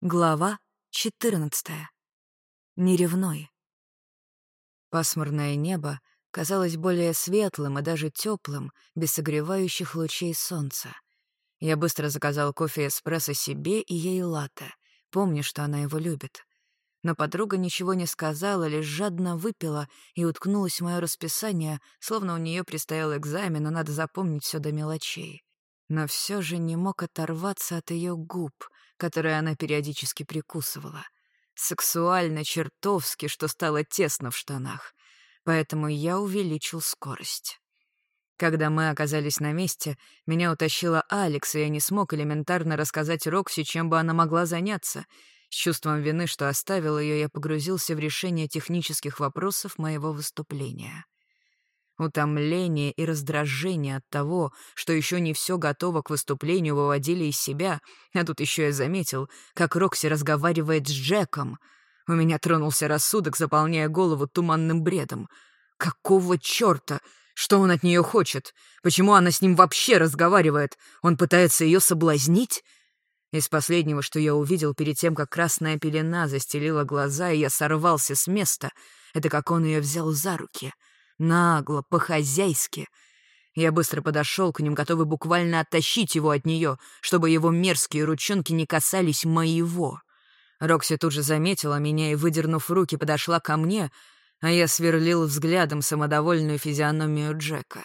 Глава 14. Не ревной. Пасмурное небо казалось более светлым и даже теплым, без согревающих лучей солнца. Я быстро заказал кофе эспрессо себе и ей латте, помня, что она его любит. Но подруга ничего не сказала, лишь жадно выпила и уткнулась в мое расписание, словно у нее предстоял экзамен, и надо запомнить все до мелочей. Но все же не мог оторваться от ее губ — которые она периодически прикусывала. Сексуально, чертовски, что стало тесно в штанах. Поэтому я увеличил скорость. Когда мы оказались на месте, меня утащила Алекс, и я не смог элементарно рассказать Рокси, чем бы она могла заняться. С чувством вины, что оставил ее, я погрузился в решение технических вопросов моего выступления. Утомление и раздражение от того, что еще не все готово к выступлению, выводили из себя, а тут еще я заметил, как Рокси разговаривает с Джеком. У меня тронулся рассудок, заполняя голову туманным бредом. Какого черта? Что он от нее хочет? Почему она с ним вообще разговаривает? Он пытается ее соблазнить? Из последнего, что я увидел перед тем, как красная пелена застелила глаза, и я сорвался с места, это как он ее взял за руки — Нагло, по-хозяйски. Я быстро подошел к ним, готовый буквально оттащить его от нее, чтобы его мерзкие ручонки не касались моего. Рокси тут же заметила меня и, выдернув руки, подошла ко мне, а я сверлил взглядом самодовольную физиономию Джека.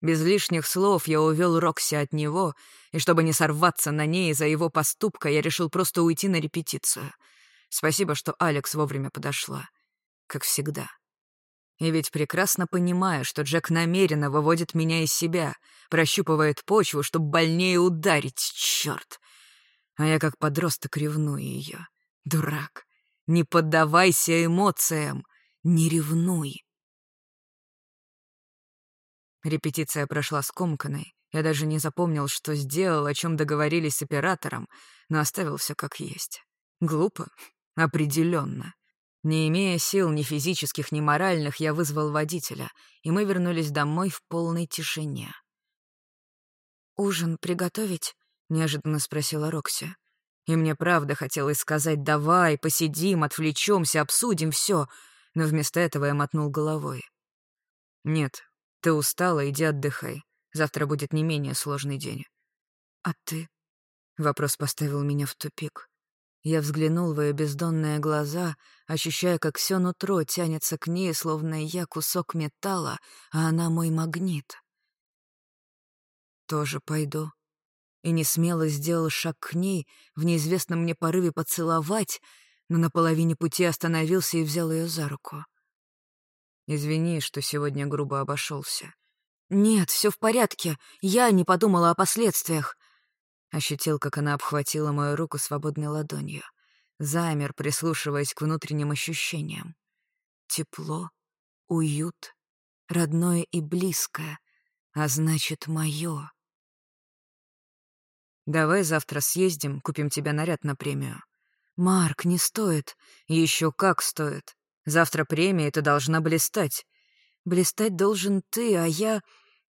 Без лишних слов я увел Рокси от него, и чтобы не сорваться на ней из-за его поступка, я решил просто уйти на репетицию. Спасибо, что Алекс вовремя подошла. Как всегда. И ведь прекрасно понимаю, что Джек намеренно выводит меня из себя, прощупывает почву, чтобы больнее ударить, черт. А я как подросток ревную ее. Дурак. Не поддавайся эмоциям. Не ревнуй. Репетиция прошла скомканной. Я даже не запомнил, что сделал, о чем договорились с оператором, но оставил все как есть. Глупо? Определенно. Не имея сил ни физических, ни моральных, я вызвал водителя, и мы вернулись домой в полной тишине. «Ужин приготовить?» — неожиданно спросила Рокси. И мне правда хотелось сказать «давай, посидим, отвлечемся, обсудим все, но вместо этого я мотнул головой. «Нет, ты устала, иди отдыхай. Завтра будет не менее сложный день». «А ты?» — вопрос поставил меня в тупик. Я взглянул в ее бездонные глаза, ощущая, как все нутро тянется к ней, словно я кусок металла, а она мой магнит. Тоже пойду. И не смело сделал шаг к ней, в неизвестном мне порыве поцеловать, но на половине пути остановился и взял ее за руку. Извини, что сегодня грубо обошелся. Нет, все в порядке. Я не подумала о последствиях. Ощутил, как она обхватила мою руку свободной ладонью. Замер, прислушиваясь к внутренним ощущениям. Тепло, уют, родное и близкое, а значит, мое. «Давай завтра съездим, купим тебе наряд на премию». «Марк, не стоит». Еще как стоит. Завтра премия, ты должна блистать. Блистать должен ты, а я...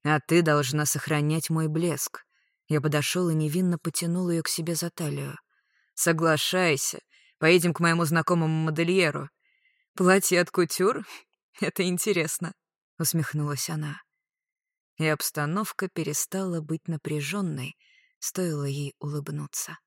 А ты должна сохранять мой блеск. Я подошел и невинно потянул ее к себе за талию. «Соглашайся. Поедем к моему знакомому модельеру. Платье от кутюр? Это интересно», — усмехнулась она. И обстановка перестала быть напряженной, стоило ей улыбнуться.